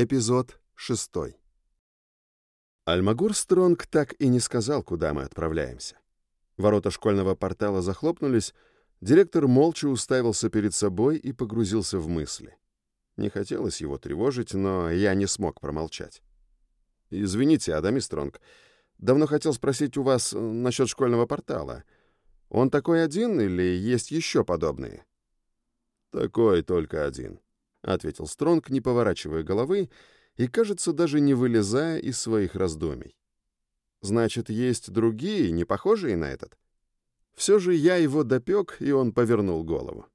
Эпизод шестой. Альмагур Стронг так и не сказал, куда мы отправляемся. Ворота школьного портала захлопнулись, директор молча уставился перед собой и погрузился в мысли. Не хотелось его тревожить, но я не смог промолчать. «Извините, Адами Стронг, давно хотел спросить у вас э, насчет школьного портала. Он такой один или есть еще подобные?» «Такой только один», — ответил Стронг, не поворачивая головы и, кажется, даже не вылезая из своих раздумий. «Значит, есть другие, не похожие на этот?» Все же я его допек, и он повернул голову.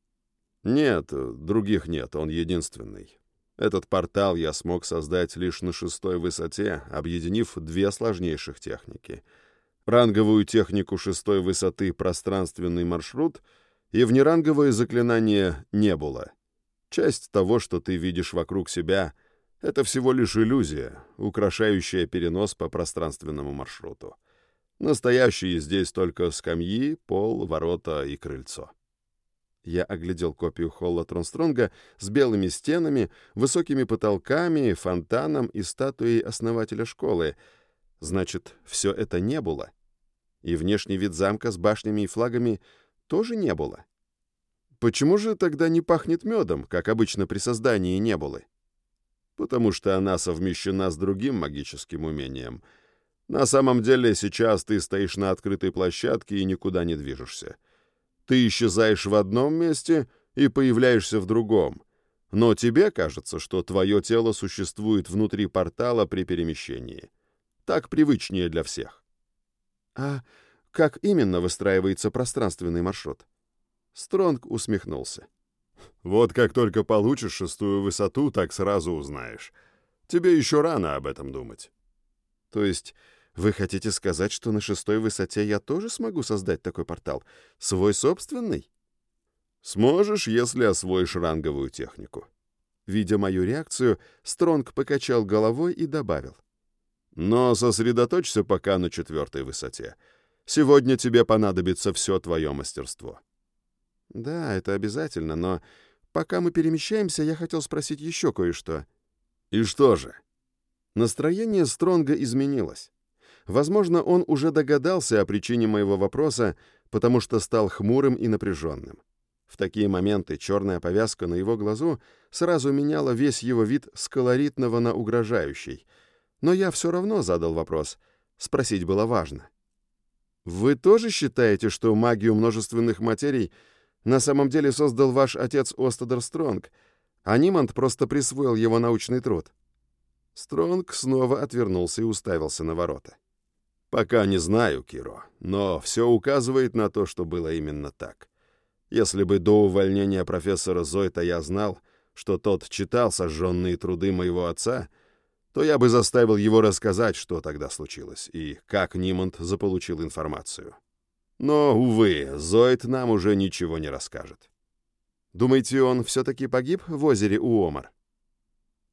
«Нет, других нет, он единственный. Этот портал я смог создать лишь на шестой высоте, объединив две сложнейших техники. Ранговую технику шестой высоты «Пространственный маршрут» и внеранговое заклинание «Небула». Часть того, что ты видишь вокруг себя, это всего лишь иллюзия, украшающая перенос по пространственному маршруту. Настоящие здесь только скамьи, пол, ворота и крыльцо. Я оглядел копию холла Тронстронга с белыми стенами, высокими потолками, фонтаном и статуей основателя школы. Значит, все это не было. И внешний вид замка с башнями и флагами тоже не было. Почему же тогда не пахнет медом, как обычно при создании небулы? Потому что она совмещена с другим магическим умением. На самом деле сейчас ты стоишь на открытой площадке и никуда не движешься. Ты исчезаешь в одном месте и появляешься в другом. Но тебе кажется, что твое тело существует внутри портала при перемещении. Так привычнее для всех. А как именно выстраивается пространственный маршрут? Стронг усмехнулся. «Вот как только получишь шестую высоту, так сразу узнаешь. Тебе еще рано об этом думать». «То есть вы хотите сказать, что на шестой высоте я тоже смогу создать такой портал? Свой собственный?» «Сможешь, если освоишь ранговую технику». Видя мою реакцию, Стронг покачал головой и добавил. «Но сосредоточься пока на четвертой высоте. Сегодня тебе понадобится все твое мастерство». «Да, это обязательно, но пока мы перемещаемся, я хотел спросить еще кое-что». «И что же?» Настроение Стронга изменилось. Возможно, он уже догадался о причине моего вопроса, потому что стал хмурым и напряженным. В такие моменты черная повязка на его глазу сразу меняла весь его вид с колоритного на угрожающий. Но я все равно задал вопрос. Спросить было важно. «Вы тоже считаете, что магию множественных материй — на самом деле создал ваш отец Остадер Стронг, а Ниманд просто присвоил его научный труд». Стронг снова отвернулся и уставился на ворота. «Пока не знаю, Киро, но все указывает на то, что было именно так. Если бы до увольнения профессора Зойта я знал, что тот читал сожженные труды моего отца, то я бы заставил его рассказать, что тогда случилось и как Ниманд заполучил информацию. Но, увы, Зоид нам уже ничего не расскажет. Думаете, он все-таки погиб в озере Уомар?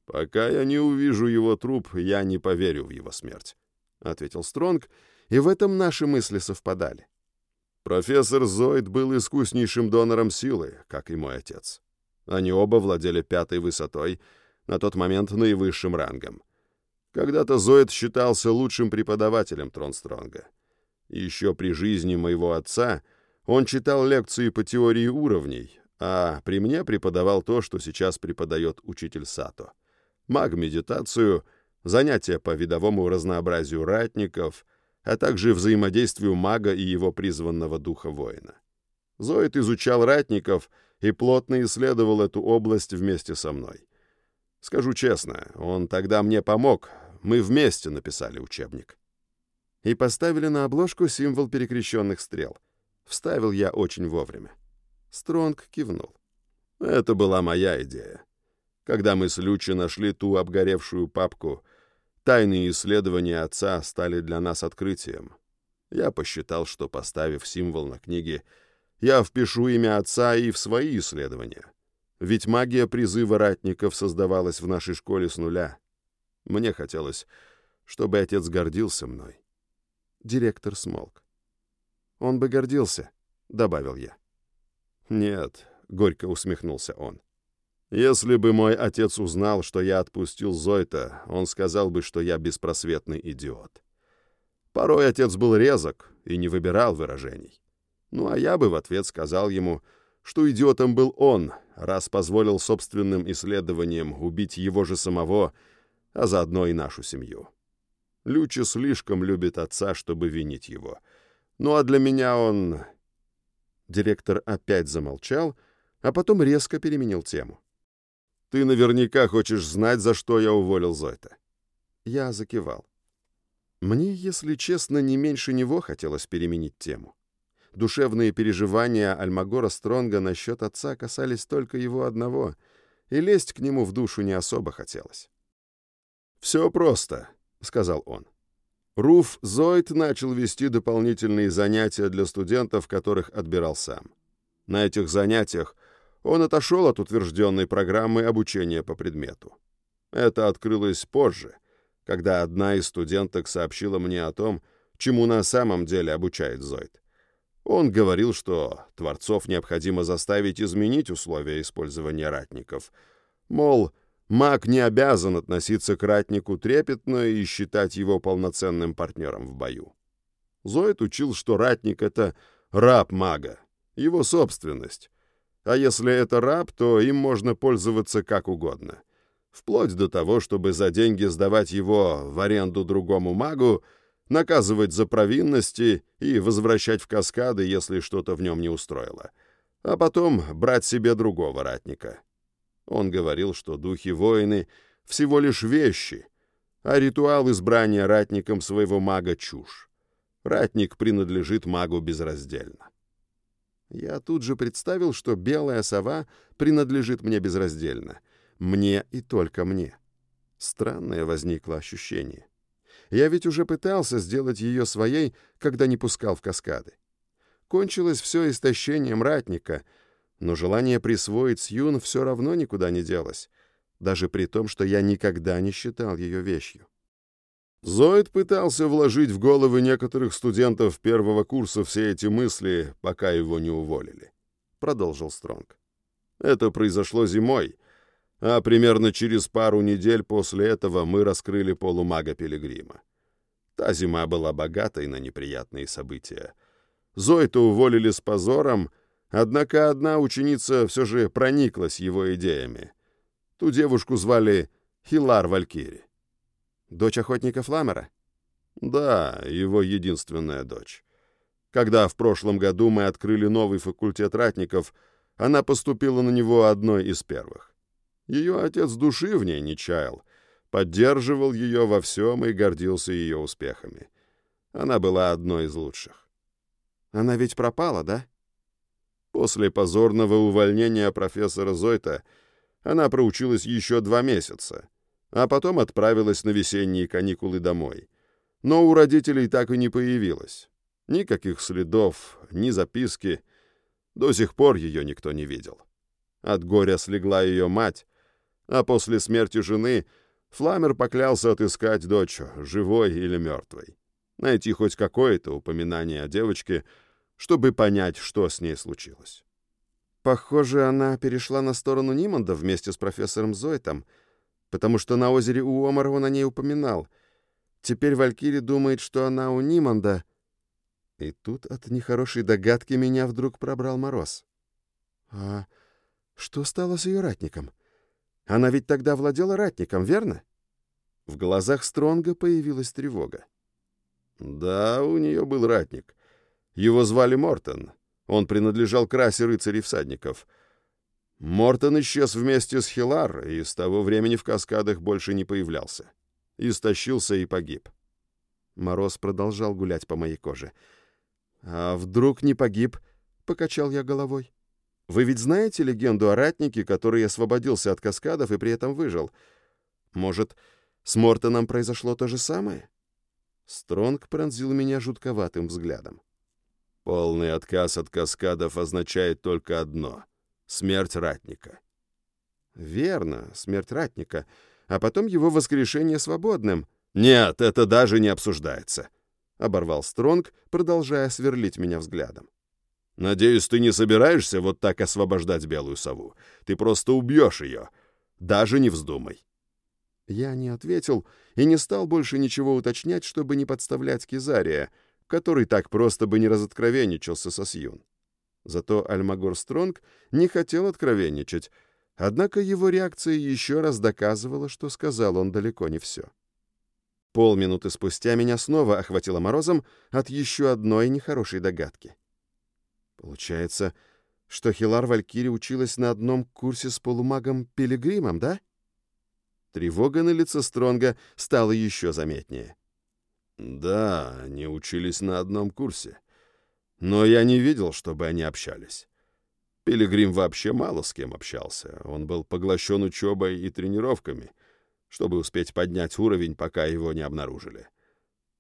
Пока я не увижу его труп, я не поверю в его смерть, — ответил Стронг, и в этом наши мысли совпадали. Профессор Зоид был искуснейшим донором силы, как и мой отец. Они оба владели пятой высотой, на тот момент наивысшим рангом. Когда-то Зоид считался лучшим преподавателем Тронстронга — еще при жизни моего отца он читал лекции по теории уровней, а при мне преподавал то, что сейчас преподает учитель Сато. Маг-медитацию, занятия по видовому разнообразию ратников, а также взаимодействию мага и его призванного духа воина. Зоид изучал ратников и плотно исследовал эту область вместе со мной. Скажу честно, он тогда мне помог, мы вместе написали учебник и поставили на обложку символ перекрещенных стрел. Вставил я очень вовремя. Стронг кивнул. Это была моя идея. Когда мы с Лючи нашли ту обгоревшую папку, тайные исследования отца стали для нас открытием. Я посчитал, что, поставив символ на книге, я впишу имя отца и в свои исследования. Ведь магия призыва ратников создавалась в нашей школе с нуля. Мне хотелось, чтобы отец гордился мной. Директор смолк. «Он бы гордился», — добавил я. «Нет», — горько усмехнулся он. Если бы мой отец узнал, что я отпустил Зойта, он сказал бы, что я беспросветный идиот. Порой отец был резок и не выбирал выражений. Ну а я бы в ответ сказал ему, что идиотом был он, раз позволил собственным исследованиям убить его же самого, а заодно и нашу семью. Лючи слишком любит отца, чтобы винить его. Ну а для меня он... Директор опять замолчал, а потом резко переменил тему. Ты наверняка хочешь знать, за что я уволил Зойта. Я закивал. Мне, если честно, не меньше него хотелось переменить тему. Душевные переживания Альмагора Стронга насчет отца касались только его одного, и лезть к нему в душу не особо хотелось. «Все просто», — сказал он. Руф Зойт начал вести дополнительные занятия для студентов, которых отбирал сам. На этих занятиях он отошел от утвержденной программы обучения по предмету. Это открылось позже, когда одна из студенток сообщила мне о том, чему на самом деле обучает Зойд. Он говорил, что творцов необходимо заставить изменить условия использования ратников. Мол, маг не обязан относиться к ратнику трепетно и считать его полноценным партнером в бою. Зоид учил, что ратник — это раб мага, его собственность, а если это раб, то им можно пользоваться как угодно. Вплоть до того, чтобы за деньги сдавать его в аренду другому магу, наказывать за провинности и возвращать в каскады, если что-то в нем не устроило. А потом брать себе другого ратника. Он говорил, что духи-воины — всего лишь вещи, а ритуал избрания ратником своего мага — чушь. Ратник принадлежит магу безраздельно. Я тут же представил, что белая сова принадлежит мне безраздельно. Мне и только мне. Странное возникло ощущение. Я ведь уже пытался сделать ее своей, когда не пускал в каскады. Кончилось все истощением ратника, но желание присвоить Сьюн все равно никуда не делось, даже при том, что я никогда не считал ее вещью. Зоид пытался вложить в головы некоторых студентов первого курса все эти мысли, пока его не уволили. Продолжил Стронг. Это произошло зимой, а примерно через пару недель после этого мы раскрыли полумага Пилигрима. Та зима была богатой на неприятные события. Зоита уволили с позором, однако одна ученица все же прониклась его идеями. Ту девушку звали Хилар Валькири. Дочь охотника Фламера? Да, его единственная дочь. Когда в прошлом году мы открыли новый факультет ратников, она поступила на него одной из первых. Ее отец души в ней не чаял, поддерживал ее во всем и гордился ее успехами. Она была одной из лучших. Она ведь пропала, да? После позорного увольнения профессора Зойта она проучилась еще два месяца — а потом отправилась на весенние каникулы домой. Но у родителей так и не появилось. Никаких следов, ни записки. До сих пор ее никто не видел. От горя слегла ее мать, а после смерти жены Фламер поклялся отыскать дочь, живой или мертвой. Найти хоть какое-то упоминание о девочке, чтобы понять, что с ней случилось. Похоже, она перешла на сторону Нимонда вместе с профессором Зойтом — потому что на озере Уомар он о ней упоминал. Теперь Валькири думает, что она у Ниманда. И тут от нехорошей догадки меня вдруг пробрал мороз. А что стало с ее ратником? Она ведь тогда владела ратником, верно? В глазах Стронга появилась тревога. Да, у нее был ратник. Его звали Мортон. Он принадлежал к расе рыцарей-всадников — Мортон исчез вместе с Хилар и с того времени в каскадах больше не появлялся. Истощился и погиб. Мороз продолжал гулять по моей коже. «А вдруг не погиб?» — покачал я головой. «Вы ведь знаете легенду о ратнике, который освободился от каскадов и при этом выжил? Может, с Мортоном произошло то же самое?» Стронг пронзил меня жутковатым взглядом. «Полный отказ от каскадов означает только одно — смерть ратника. Верно, смерть ратника, а потом его воскрешение свободным. Нет, это даже не обсуждается, оборвал Стронг, продолжая сверлить меня взглядом. Надеюсь, ты не собираешься вот так освобождать белую сову. Ты просто убьешь ее. Даже не вздумай. Я не ответил и не стал больше ничего уточнять, чтобы не подставлять Кизария, который так просто бы не разоткровенничался со Сьюн. Зато Альмагор Стронг не хотел откровенничать, однако его реакция еще раз доказывала, что сказал он далеко не все. Полминуты спустя меня снова охватило морозом от еще одной нехорошей догадки. Получается, что Хилар Валькири училась на одном курсе с полумагом Пилигримом, да? Тревога на лице Стронга стала еще заметнее. Да, они учились на одном курсе. Но я не видел, чтобы они общались. Пилигрим вообще мало с кем общался. Он был поглощен учебой и тренировками, чтобы успеть поднять уровень, пока его не обнаружили.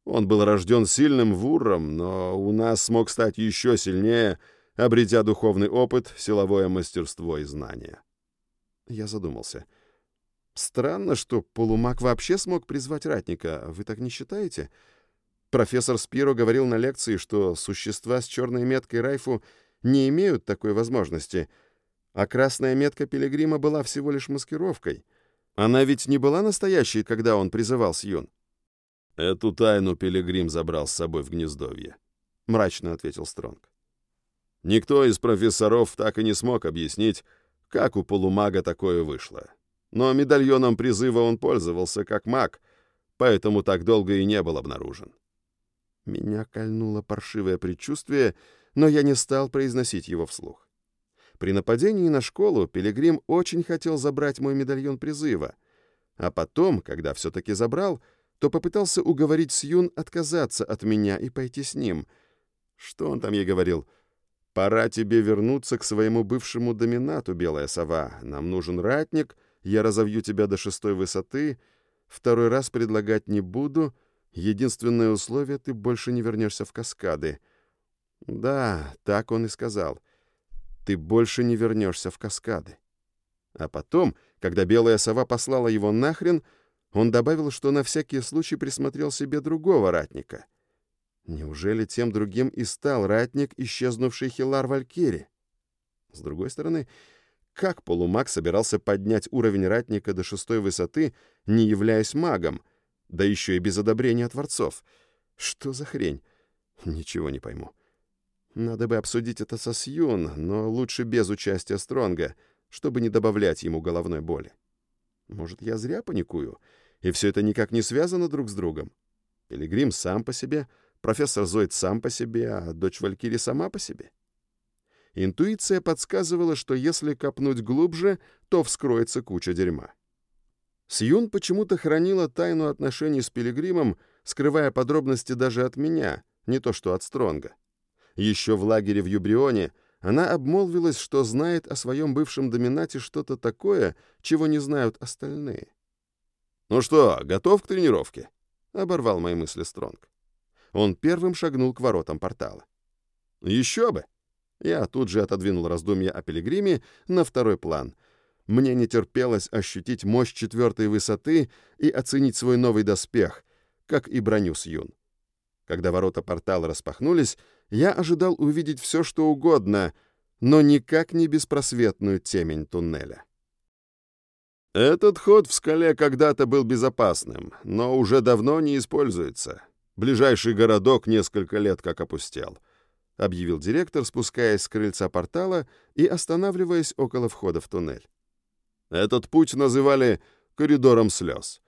Он был рожден сильным вурром, но у нас смог стать еще сильнее, обретя духовный опыт, силовое мастерство и знания. Я задумался. Странно, что полумаг вообще смог призвать ратника. Вы так не считаете? Профессор Спиро говорил на лекции, что существа с черной меткой Райфу не имеют такой возможности, а красная метка Пилигрима была всего лишь маскировкой. Она ведь не была настоящей, когда он призывал Сьюн. «Эту тайну Пилигрим забрал с собой в гнездовье», — мрачно ответил Стронг. Никто из профессоров так и не смог объяснить, как у полумага такое вышло. Но медальоном призыва он пользовался как маг, поэтому так долго и не был обнаружен. Меня кольнуло паршивое предчувствие, но я не стал произносить его вслух. При нападении на школу Пилигрим очень хотел забрать мой медальон призыва, а потом, когда все-таки забрал, то попытался уговорить Сьюн отказаться от меня и пойти с ним. Что он там ей говорил? «Пора тебе вернуться к своему бывшему доминату, белая сова. Нам нужен ратник, я разовью тебя до шестой высоты, второй раз предлагать не буду, единственное условие — ты больше не вернешься в каскады». Да, так он и сказал. «Ты больше не вернешься в каскады». А потом, когда белая сова послала его нахрен, — он добавил, что на всякий случай присмотрел себе другого ратника. Неужели тем другим и стал ратник, исчезнувший Хилар Валькири? С другой стороны, как полумаг собирался поднять уровень ратника до шестой высоты, не являясь магом, да еще и без одобрения творцов? Что за хрень? Ничего не пойму. Надо бы обсудить это со Сьюн, но лучше без участия Стронга, чтобы не добавлять ему головной боли. Может, я зря паникую? — и все это никак не связано друг с другом. Пилигрим сам по себе, профессор Зойд сам по себе, а дочь Валькири сама по себе. Интуиция подсказывала, что если копнуть глубже, то вскроется куча дерьма. Сьюн почему-то хранила тайну отношений с Пилигримом, скрывая подробности даже от меня, не то что от Стронга. Еще в лагере в Юбрионе она обмолвилась, что знает о своем бывшем доминате что-то такое, чего не знают остальные. «Ну что, готов к тренировке?» — оборвал мои мысли Стронг. Он первым шагнул к воротам портала. «Еще бы!» Я тут же отодвинул раздумья о пилигриме на второй план. Мне не терпелось ощутить мощь четвертой высоты и оценить свой новый доспех, как и броню с юн. Когда ворота портала распахнулись, я ожидал увидеть все, что угодно, но никак не беспросветную темень туннеля. Этот ход в скале когда-то был безопасным, но уже давно не используется. Ближайший городок несколько лет как опустел, объявил директор, спускаясь с крыльца портала и останавливаясь около входа в туннель. Этот путь называли коридором слез.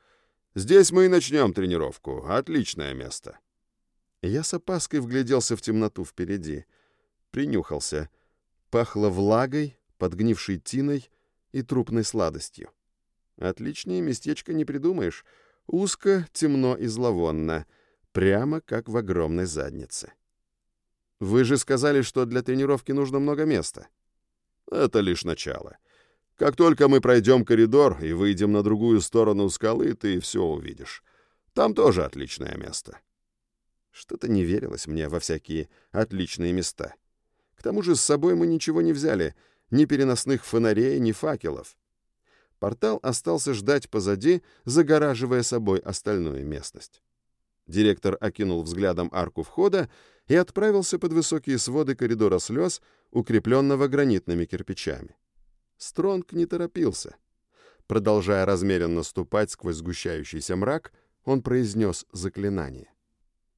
Здесь мы и начнем тренировку. Отличное место. Я с опаской вгляделся в темноту впереди. Принюхался. Пахло влагой, подгнившей тиной и трупной сладостью. Отличнее местечко не придумаешь. Узко, темно и зловонно. Прямо как в огромной заднице. Вы же сказали, что для тренировки нужно много места. Это лишь начало. Как только мы пройдем коридор и выйдем на другую сторону скалы, ты все увидишь. Там тоже отличное место. Что-то не верилось мне во всякие отличные места. К тому же с собой мы ничего не взяли, ни переносных фонарей, ни факелов. Портал остался ждать позади, загораживая собой остальную местность. Директор окинул взглядом арку входа и отправился под высокие своды коридора слез, укрепленного гранитными кирпичами. Стронг не торопился. Продолжая размеренно ступать сквозь сгущающийся мрак, он произнес заклинание.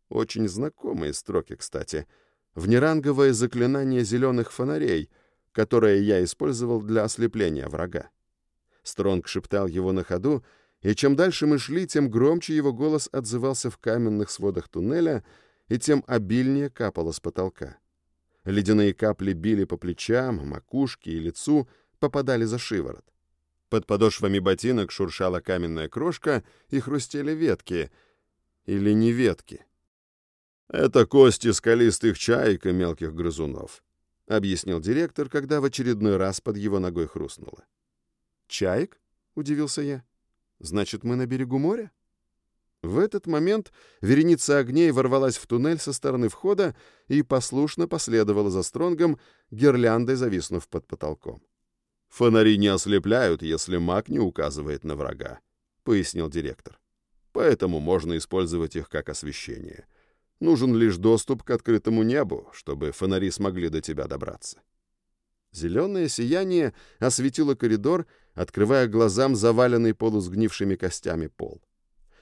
Очень знакомые строки, кстати. Внеранговое заклинание зеленых фонарей, которое я использовал для ослепления врага. Стронг шептал его на ходу, и чем дальше мы шли, тем громче его голос отзывался в каменных сводах туннеля, и тем обильнее капало с потолка. Ледяные капли били по плечам, макушке и лицу, попадали за шиворот. Под подошвами ботинок шуршала каменная крошка и хрустели ветки. Или не ветки. «Это кости скалистых чаек и мелких грызунов», — объяснил директор, когда в очередной раз под его ногой хрустнуло. «Чаек?» — удивился я. «Значит, мы на берегу моря?» В этот момент вереница огней ворвалась в туннель со стороны входа и послушно последовала за Стронгом, гирляндой зависнув под потолком. «Фонари не ослепляют, если маг не указывает на врага», — пояснил директор. «Поэтому можно использовать их как освещение. Нужен лишь доступ к открытому небу, чтобы фонари смогли до тебя добраться». Зеленое сияние осветило коридор, открывая глазам заваленный полусгнившими костями пол.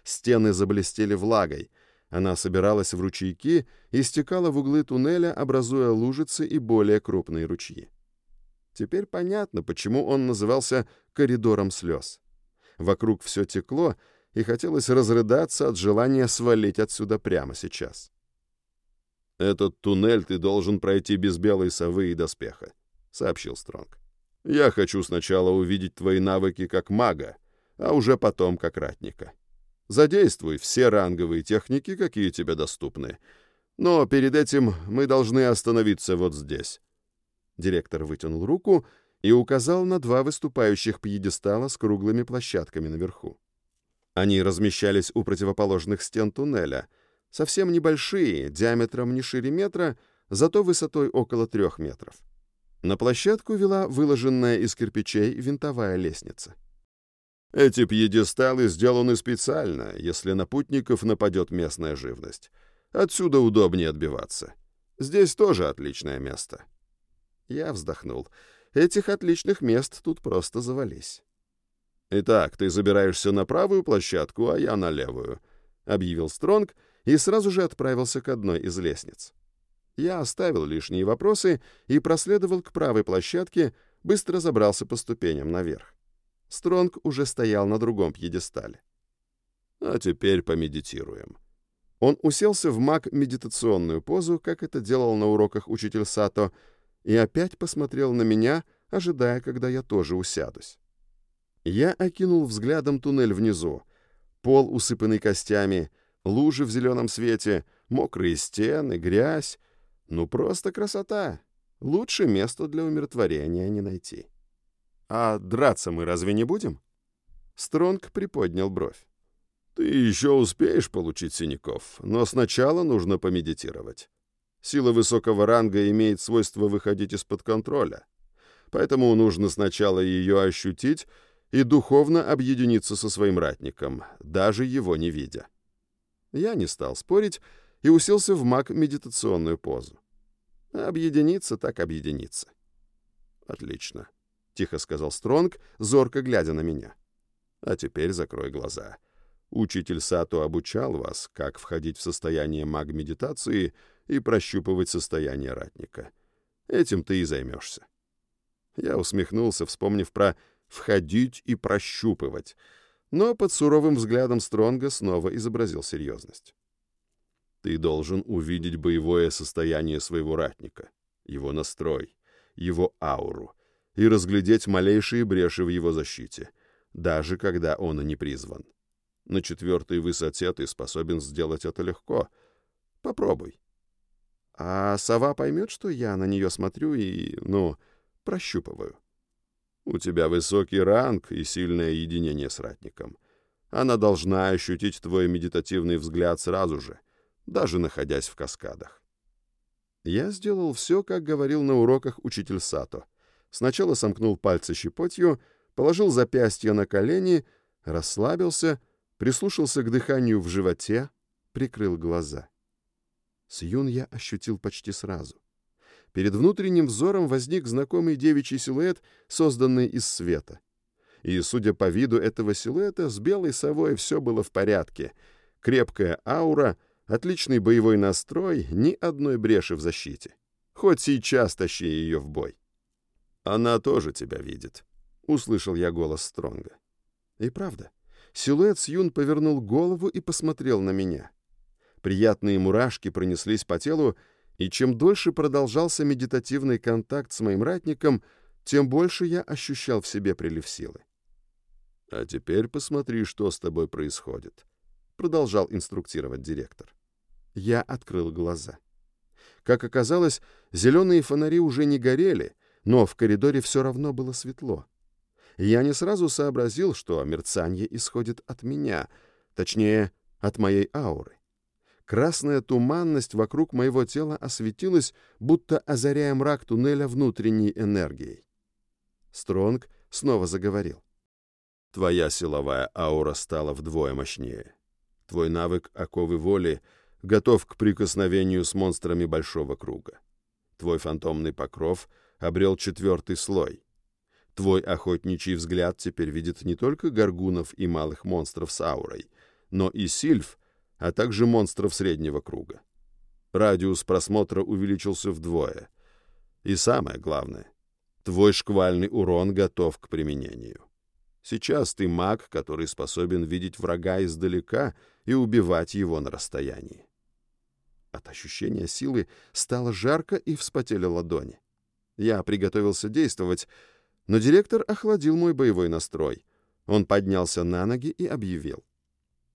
Стены заблестели влагой. Она собиралась в ручейки и стекала в углы туннеля, образуя лужицы и более крупные ручьи. Теперь понятно, почему он назывался «коридором слез». Вокруг все текло, и хотелось разрыдаться от желания свалить отсюда прямо сейчас. «Этот туннель ты должен пройти без белой совы и доспеха», — сообщил Стронг. «Я хочу сначала увидеть твои навыки как мага, а уже потом как ратника. Задействуй все ранговые техники, какие тебе доступны. Но перед этим мы должны остановиться вот здесь». Директор вытянул руку и указал на два выступающих пьедестала с круглыми площадками наверху. Они размещались у противоположных стен туннеля, совсем небольшие, диаметром не шире метра, зато высотой около трех метров. На площадку вела выложенная из кирпичей винтовая лестница. Эти пьедесталы сделаны специально, если на путников нападет местная живность. Отсюда удобнее отбиваться. Здесь тоже отличное место. Я вздохнул. Этих отличных мест тут просто завались. «Итак, ты забираешься на правую площадку, а я на левую», — объявил Стронг и сразу же отправился к одной из лестниц. Я оставил лишние вопросы и проследовал к правой площадке, быстро забрался по ступеням наверх. Стронг уже стоял на другом пьедестале. «А теперь помедитируем». Он уселся в маг-медитационную позу, как это делал на уроках учитель Сато, и опять посмотрел на меня, ожидая, когда я тоже усядусь. Я окинул взглядом туннель внизу. Пол, усыпанный костями, лужи в зеленом свете, мокрые стены, грязь. Ну, просто красота. Лучше места для умиротворения не найти. А драться мы разве не будем? Стронг приподнял бровь. Ты еще успеешь получить синяков, но сначала нужно помедитировать. Сила высокого ранга имеет свойство выходить из-под контроля. Поэтому нужно сначала ее ощутить и духовно объединиться со своим ратником, даже его не видя. Я не стал спорить и уселся в маг-медитационную позу. Объединиться так объединиться. Отлично, — тихо сказал Стронг, зорко глядя на меня. А теперь закрой глаза. Учитель Сато обучал вас, как входить в состояние маг-медитации и прощупывать состояние ратника. Этим ты и займешься. Я усмехнулся, вспомнив про входить и прощупывать, но под суровым взглядом Стронга снова изобразил серьезность. Ты должен увидеть боевое состояние своего ратника, его настрой, его ауру, и разглядеть малейшие бреши в его защите, даже когда он не призван. На четвертой высоте ты способен сделать это легко. Попробуй. А сова поймет, что я на нее смотрю и, ну, прощупываю. У тебя высокий ранг и сильное единение с ратником. Она должна ощутить твой медитативный взгляд сразу же, даже находясь в каскадах. Я сделал все, как говорил на уроках учитель Сато. Сначала сомкнул пальцы щепотью, положил запястье на колени, расслабился, прислушался к дыханию в животе, прикрыл глаза. Сьюн я ощутил почти сразу. Перед внутренним взором возник знакомый девичий силуэт, созданный из света. И, судя по виду этого силуэта, с белой совой все было в порядке. Крепкая аура, отличный боевой настрой, ни одной бреши в защите. Хоть сейчас тащи ее в бой. «Она тоже тебя видит», — услышал я голос Стронга. И правда, силуэт Сьюн повернул голову и посмотрел на меня. Приятные мурашки пронеслись по телу, и чем дольше продолжался медитативный контакт с моим ратником, тем больше я ощущал в себе прилив силы. «А теперь посмотри, что с тобой происходит», — продолжал инструктировать директор. Я открыл глаза. Как оказалось, зеленые фонари уже не горели, но в коридоре все равно было светло. Я не сразу сообразил, что мерцание исходит от меня, точнее, от моей ауры. Красная туманность вокруг моего тела осветилась, будто озаряя мрак туннеля внутренней энергией. Стронг снова заговорил. «Твоя силовая аура стала вдвое мощнее. Твой навык оковы воли готов к прикосновению с монстрами большого круга. Твой фантомный покров обрел четвертый слой. Твой охотничий взгляд теперь видит не только горгунов и малых монстров с аурой, но и сильф, а также монстров среднего круга. Радиус просмотра увеличился вдвое. И самое главное, твой шквальный урон готов к применению. Сейчас ты маг, который способен видеть врага издалека и убивать его на расстоянии. От ощущения силы стало жарко и вспотели ладони. Я приготовился действовать, но директор охладил мой боевой настрой. Он поднялся на ноги и объявил.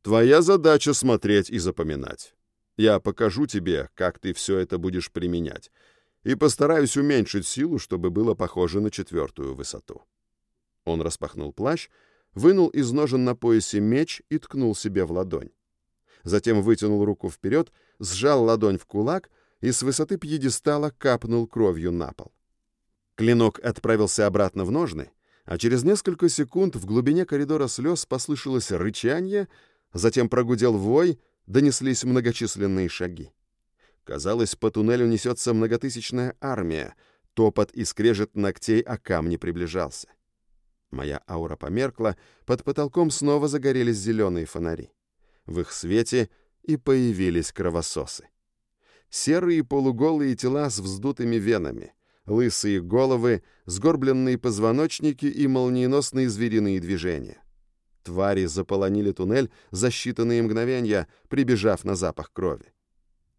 Твоя задача смотреть и запоминать. Я покажу тебе, как ты все это будешь применять, и постараюсь уменьшить силу, чтобы было похоже на четвертую высоту». Он распахнул плащ, вынул из ножен на поясе меч и ткнул себе в ладонь. Затем вытянул руку вперед, сжал ладонь в кулак и с высоты пьедестала капнул кровью на пол. Клинок отправился обратно в ножны, а через несколько секунд в глубине коридора слез послышалось рычание — Затем прогудел вой, донеслись многочисленные шаги. Казалось, по туннелю несется многотысячная армия, топот и скрежет ногтей о камни приближался. Моя аура померкла, под потолком снова загорелись зеленые фонари. В их свете и появились кровососы. Серые полуголые тела с вздутыми венами, лысые головы, сгорбленные позвоночники и молниеносные звериные движения. Твари заполонили туннель за считанные мгновения, прибежав на запах крови.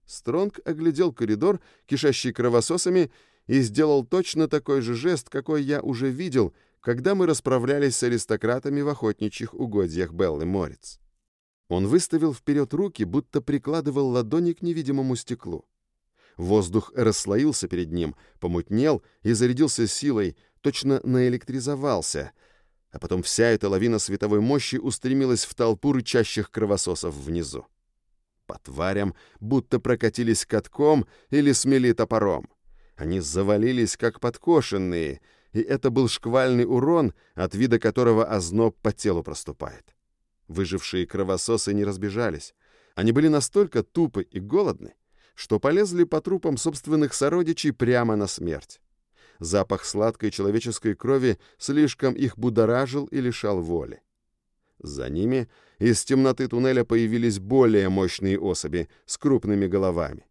Стронг оглядел коридор, кишащий кровососами, и сделал точно такой же жест, какой я уже видел, когда мы расправлялись с аристократами в охотничьих угодьях Беллы Морец. Он выставил вперед руки, будто прикладывал ладони к невидимому стеклу. Воздух расслоился перед ним, помутнел и зарядился силой, точно наэлектризовался — а потом вся эта лавина световой мощи устремилась в толпу рычащих кровососов внизу. По тварям будто прокатились катком или смели топором. Они завалились, как подкошенные, и это был шквальный урон, от вида которого озноб по телу проступает. Выжившие кровососы не разбежались. Они были настолько тупы и голодны, что полезли по трупам собственных сородичей прямо на смерть. Запах сладкой человеческой крови слишком их будоражил и лишал воли. За ними из темноты туннеля появились более мощные особи с крупными головами.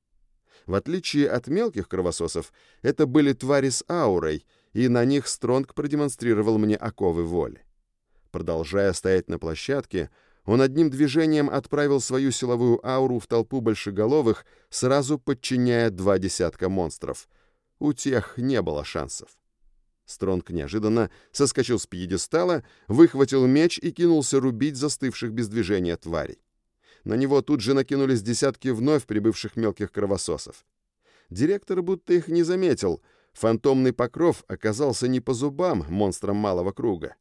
В отличие от мелких кровососов, это были твари с аурой, и на них Стронг продемонстрировал мне оковы воли. Продолжая стоять на площадке, он одним движением отправил свою силовую ауру в толпу большеголовых, сразу подчиняя два десятка монстров, у тех не было шансов. Стронг неожиданно соскочил с пьедестала, выхватил меч и кинулся рубить застывших без движения тварей. На него тут же накинулись десятки вновь прибывших мелких кровососов. Директор будто их не заметил. Фантомный покров оказался не по зубам монстрам малого круга.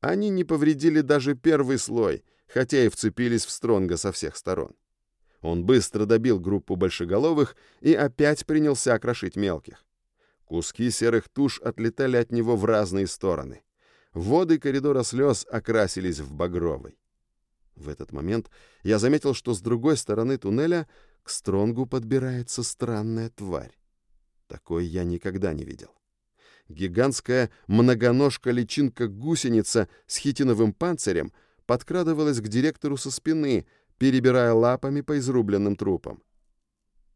Они не повредили даже первый слой, хотя и вцепились в Стронга со всех сторон. Он быстро добил группу большеголовых и опять принялся крошить мелких. Куски серых туш отлетали от него в разные стороны. Воды коридора слез окрасились в багровый. В этот момент я заметил, что с другой стороны туннеля к Стронгу подбирается странная тварь. Такой я никогда не видел. Гигантская многоножка-личинка-гусеница с хитиновым панцирем подкрадывалась к директору со спины, перебирая лапами по изрубленным трупам.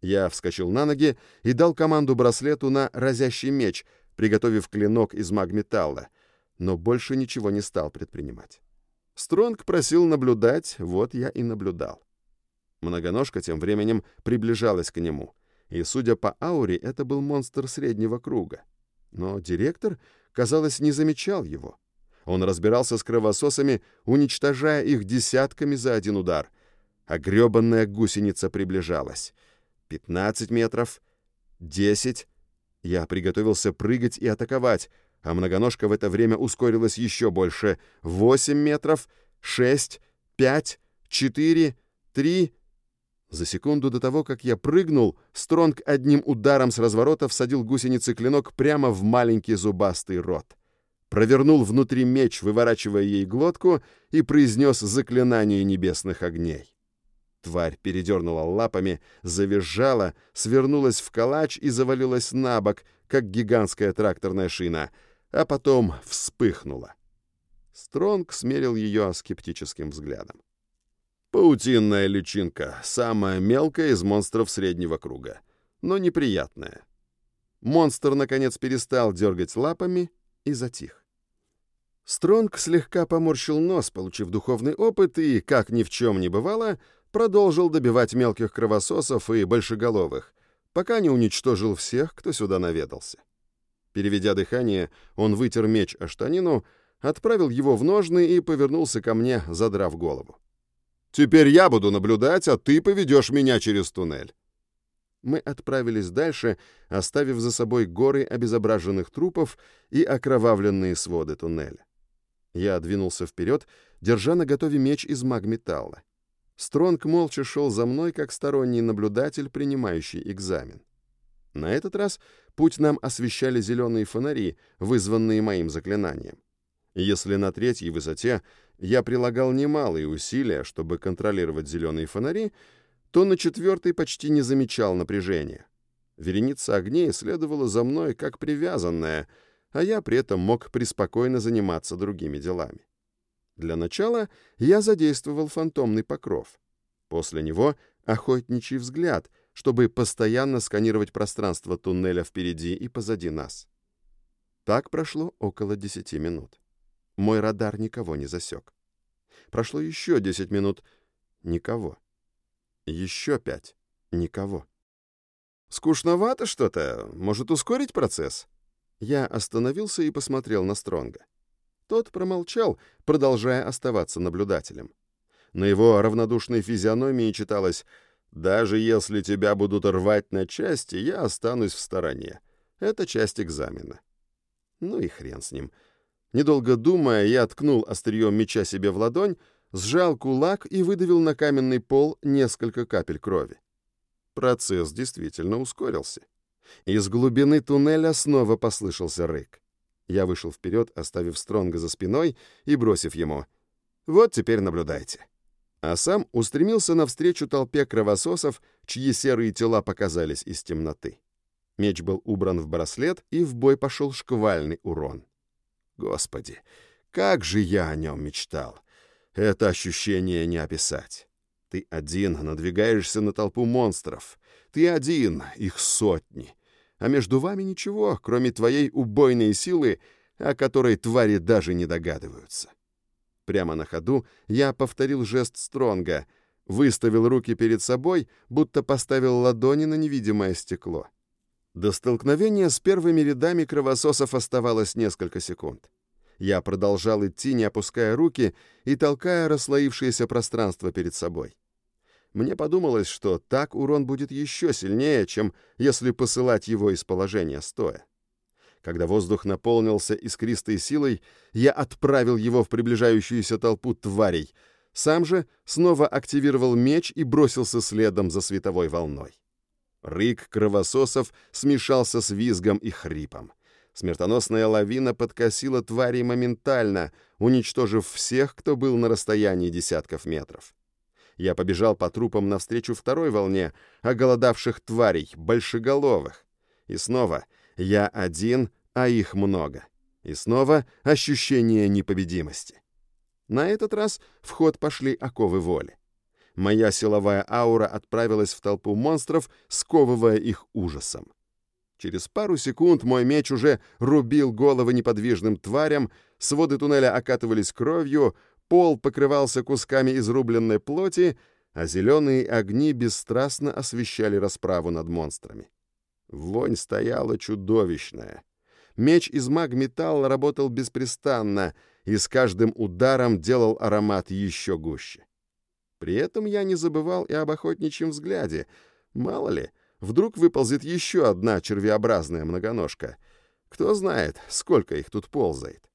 Я вскочил на ноги и дал команду браслету на разящий меч, приготовив клинок из магметалла, но больше ничего не стал предпринимать. Стронг просил наблюдать, вот я и наблюдал. Многоножка тем временем приближалась к нему, и, судя по ауре, это был монстр среднего круга. Но директор, казалось, не замечал его. Он разбирался с кровососами, уничтожая их десятками за один удар. А гребанная гусеница приближалась. Пятнадцать метров, десять. Я приготовился прыгать и атаковать, а многоножка в это время ускорилась еще больше. Восемь метров, шесть, пять, четыре, три... За секунду до того, как я прыгнул, Стронг одним ударом с разворота всадил гусеницы клинок прямо в маленький зубастый рот. Провернул внутри меч, выворачивая ей глотку, и произнес заклинание небесных огней. Тварь передернула лапами, завизжала, свернулась в калач и завалилась на бок, как гигантская тракторная шина, а потом вспыхнула. Стронг смерил ее скептическим взглядом. Паутинная личинка, самая мелкая из монстров среднего круга, но неприятная. Монстр, наконец, перестал дергать лапами и затих. Стронг слегка поморщил нос, получив духовный опыт, и, как ни в чем не бывало, продолжил добивать мелких кровососов и большеголовых, пока не уничтожил всех, кто сюда наведался. Переведя дыхание, он вытер меч о штанину, отправил его в ножны и повернулся ко мне, задрав голову. Теперь я буду наблюдать, а ты поведешь меня через туннель. Мы отправились дальше, оставив за собой горы обезображенных трупов и окровавленные своды туннеля. Я двинулся вперед, держа на готове меч из магметалла. Стронг молча шел за мной, как сторонний наблюдатель, принимающий экзамен. На этот раз путь нам освещали зеленые фонари, вызванные моим заклинанием. Если на третьей высоте я прилагал немалые усилия, чтобы контролировать зеленые фонари, то на четвертой почти не замечал напряжения. Вереница огней следовала за мной как привязанная, а я при этом мог преспокойно заниматься другими делами. Для начала я задействовал фантомный покров. После него охотничий взгляд, чтобы постоянно сканировать пространство туннеля впереди и позади нас. Так прошло около десяти минут. Мой радар никого не засек. Прошло еще 10 минут. Никого. Еще пять. Никого. Скучновато что-то. Может, ускорить процесс? Я остановился и посмотрел на Стронга. Тот промолчал, продолжая оставаться наблюдателем. На его равнодушной физиономии читалось «Даже если тебя будут рвать на части, я останусь в стороне. Это часть экзамена». Ну и хрен с ним. Недолго думая, я ткнул острием меча себе в ладонь, сжал кулак и выдавил на каменный пол несколько капель крови. Процесс действительно ускорился. Из глубины туннеля снова послышался рык. Я вышел вперед, оставив Стронга за спиной и бросив ему. «Вот теперь наблюдайте». А сам устремился навстречу толпе кровососов, чьи серые тела показались из темноты. Меч был убран в браслет, и в бой пошел шквальный урон. Господи, как же я о нем мечтал! Это ощущение не описать. Ты один надвигаешься на толпу монстров. Ты один, их сотни. А между вами ничего, кроме твоей убойной силы, о которой твари даже не догадываются. Прямо на ходу я повторил жест Стронга, выставил руки перед собой, будто поставил ладони на невидимое стекло. До столкновения с первыми рядами кровососов оставалось несколько секунд. Я продолжал идти, не опуская руки и толкая расслоившееся пространство перед собой. Мне подумалось, что так урон будет еще сильнее, чем если посылать его из положения стоя. Когда воздух наполнился искристой силой, я отправил его в приближающуюся толпу тварей. Сам же снова активировал меч и бросился следом за световой волной. Рык кровососов смешался с визгом и хрипом. Смертоносная лавина подкосила твари моментально, уничтожив всех, кто был на расстоянии десятков метров. Я побежал по трупам навстречу второй волне оголодавших тварей, большеголовых. И снова я один, а их много. И снова ощущение непобедимости. На этот раз в ход пошли оковы воли. Моя силовая аура отправилась в толпу монстров, сковывая их ужасом. Через пару секунд мой меч уже рубил головы неподвижным тварям, своды туннеля окатывались кровью, пол покрывался кусками изрубленной плоти, а зеленые огни бесстрастно освещали расправу над монстрами. Вонь стояла чудовищная. Меч из магметалла работал беспрестанно и с каждым ударом делал аромат еще гуще. При этом я не забывал и об охотничьем взгляде. Мало ли, вдруг выползет еще одна червеобразная многоножка. Кто знает, сколько их тут ползает.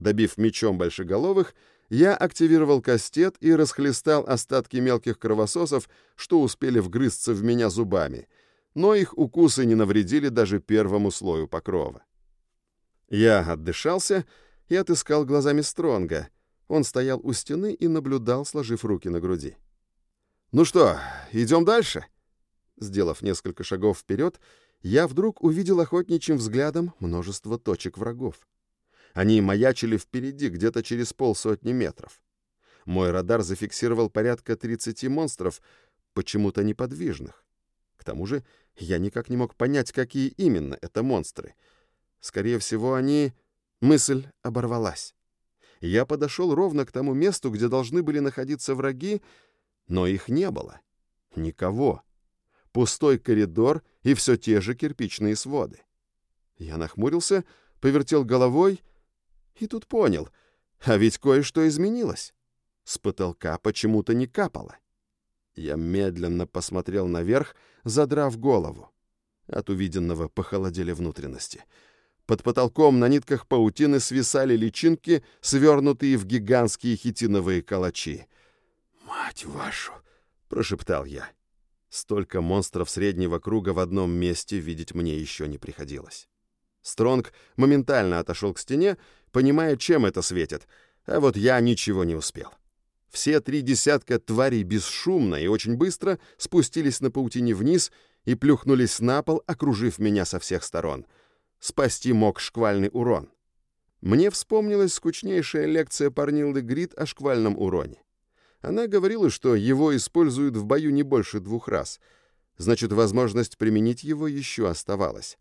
Добив мечом большеголовых, я активировал кастет и расхлестал остатки мелких кровососов, что успели вгрызться в меня зубами, но их укусы не навредили даже первому слою покрова. Я отдышался и отыскал глазами Стронга. Он стоял у стены и наблюдал, сложив руки на груди. «Ну что, идем дальше?» Сделав несколько шагов вперед, я вдруг увидел охотничьим взглядом множество точек врагов. Они маячили впереди, где-то через полсотни метров. Мой радар зафиксировал порядка 30 монстров, почему-то неподвижных. К тому же я никак не мог понять, какие именно это монстры. Скорее всего, они... Мысль оборвалась. Я подошел ровно к тому месту, где должны были находиться враги, но их не было. Никого. Пустой коридор и все те же кирпичные своды. Я нахмурился, повертел головой и тут понял, а ведь кое-что изменилось. С потолка почему-то не капало. Я медленно посмотрел наверх, задрав голову. От увиденного похолодели внутренности. Под потолком на нитках паутины свисали личинки, свернутые в гигантские хитиновые калачи. «Мать вашу!» — прошептал я. Столько монстров среднего круга в одном месте видеть мне еще не приходилось. Стронг моментально отошел к стене понимая, чем это светит, а вот я ничего не успел. Все три десятка тварей бесшумно и очень быстро спустились на паутине вниз и плюхнулись на пол, окружив меня со всех сторон. Спасти мог шквальный урон. Мне вспомнилась скучнейшая лекция Парнилды Грид о шквальном уроне. Она говорила, что его используют в бою не больше двух раз. Значит, возможность применить его еще оставалась.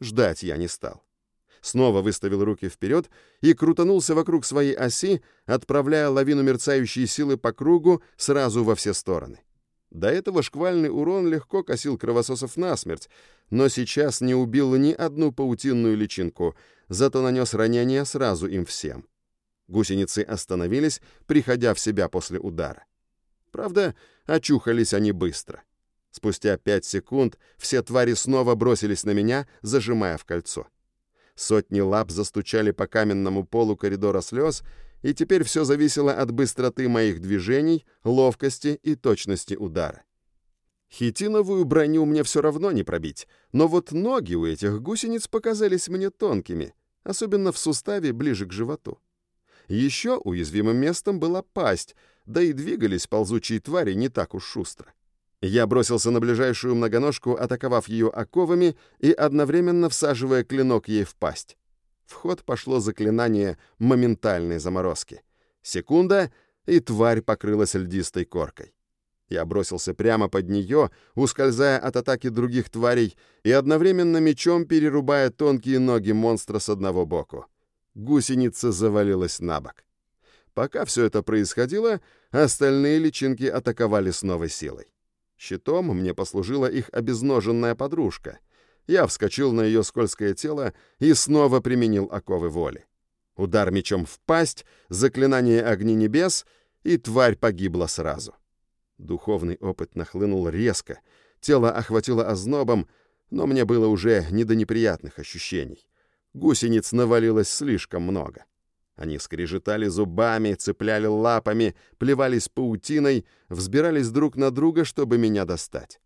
Ждать я не стал снова выставил руки вперед и крутанулся вокруг своей оси, отправляя лавину мерцающей силы по кругу сразу во все стороны. До этого шквальный урон легко косил кровососов насмерть, но сейчас не убил ни одну паутинную личинку, зато нанес ранение сразу им всем. Гусеницы остановились, приходя в себя после удара. Правда, очухались они быстро. Спустя пять секунд все твари снова бросились на меня, зажимая в кольцо. Сотни лап застучали по каменному полу коридора слез, и теперь все зависело от быстроты моих движений, ловкости и точности удара. Хитиновую броню мне все равно не пробить, но вот ноги у этих гусениц показались мне тонкими, особенно в суставе ближе к животу. Еще уязвимым местом была пасть, да и двигались ползучие твари не так уж шустро. Я бросился на ближайшую многоножку, атаковав ее оковами и одновременно всаживая клинок ей в пасть. В ход пошло заклинание моментальной заморозки. Секунда, и тварь покрылась льдистой коркой. Я бросился прямо под нее, ускользая от атаки других тварей и одновременно мечом перерубая тонкие ноги монстра с одного боку. Гусеница завалилась на бок. Пока все это происходило, остальные личинки атаковали с новой силой. Щитом мне послужила их обезноженная подружка. Я вскочил на ее скользкое тело и снова применил оковы воли. Удар мечом в пасть, заклинание огни небес, и тварь погибла сразу. Духовный опыт нахлынул резко, тело охватило ознобом, но мне было уже не до неприятных ощущений. Гусениц навалилось слишком много. Они скрежетали зубами, цепляли лапами, плевались паутиной, взбирались друг на друга, чтобы меня достать.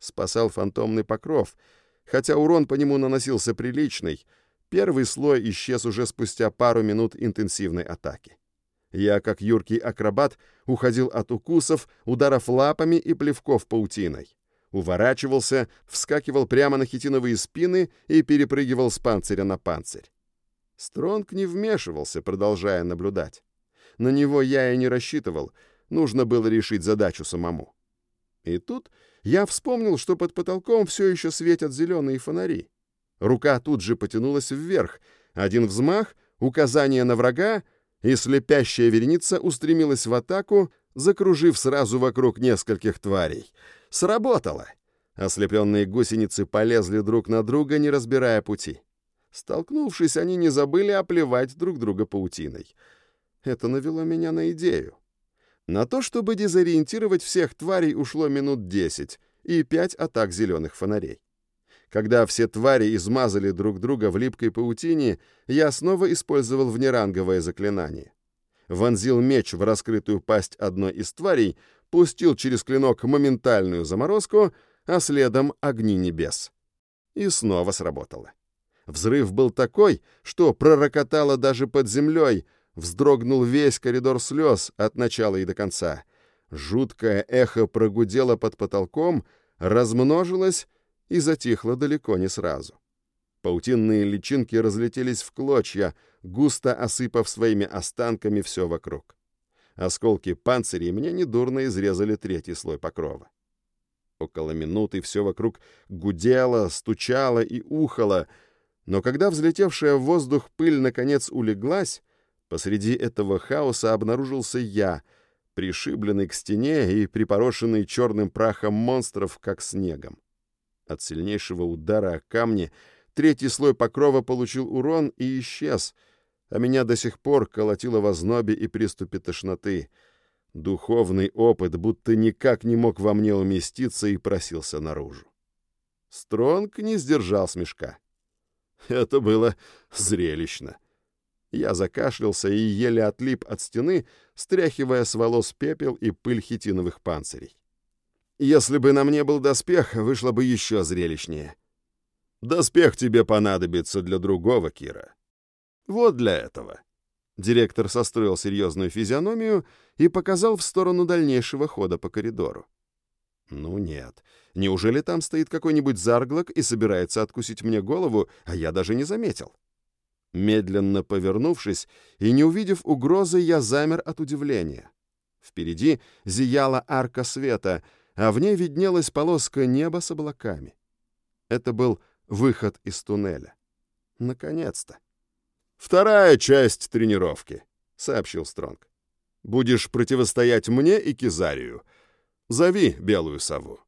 Спасал фантомный покров, хотя урон по нему наносился приличный. Первый слой исчез уже спустя пару минут интенсивной атаки. Я, как юркий акробат, уходил от укусов, ударов лапами и плевков паутиной. Уворачивался, вскакивал прямо на хитиновые спины и перепрыгивал с панциря на панцирь. Стронг не вмешивался, продолжая наблюдать. На него я и не рассчитывал, нужно было решить задачу самому. И тут я вспомнил, что под потолком все еще светят зеленые фонари. Рука тут же потянулась вверх. Один взмах, указание на врага, и слепящая вереница устремилась в атаку, закружив сразу вокруг нескольких тварей. Сработало! Ослепленные гусеницы полезли друг на друга, не разбирая пути. Столкнувшись, они не забыли оплевать друг друга паутиной. Это навело меня на идею. На то, чтобы дезориентировать всех тварей, ушло минут десять и пять атак зеленых фонарей. Когда все твари измазали друг друга в липкой паутине, я снова использовал внеранговое заклинание. Вонзил меч в раскрытую пасть одной из тварей, пустил через клинок моментальную заморозку, а следом огни небес. И снова сработало. Взрыв был такой, что пророкотало даже под землей, вздрогнул весь коридор слез от начала и до конца. Жуткое эхо прогудело под потолком, размножилось и затихла далеко не сразу. Паутинные личинки разлетелись в клочья, густо осыпав своими останками все вокруг. Осколки панцирей мне недурно изрезали третий слой покрова. Около минуты все вокруг гудело, стучало и ухало, но когда взлетевшая в воздух пыль наконец улеглась, посреди этого хаоса обнаружился я, пришибленный к стене и припорошенный черным прахом монстров, как снегом. От сильнейшего удара о камни третий слой покрова получил урон и исчез, а меня до сих пор колотило в ознобе и приступе тошноты. Духовный опыт будто никак не мог во мне уместиться и просился наружу. Стронг не сдержал смешка. Это было зрелищно. Я закашлялся и еле отлип от стены, стряхивая с волос пепел и пыль хитиновых панцирей. Если бы на мне был доспех, вышло бы еще зрелищнее. Доспех тебе понадобится для другого, Кира. Вот для этого. Директор состроил серьезную физиономию и показал в сторону дальнейшего хода по коридору. Ну нет. Неужели там стоит какой-нибудь зарглок и собирается откусить мне голову, а я даже не заметил? Медленно повернувшись и не увидев угрозы, я замер от удивления. Впереди зияла арка света — а в ней виднелась полоска неба с облаками. Это был выход из туннеля. Наконец-то. «Вторая часть тренировки», — сообщил Стронг. «Будешь противостоять мне и Кизарию. Зови белую сову».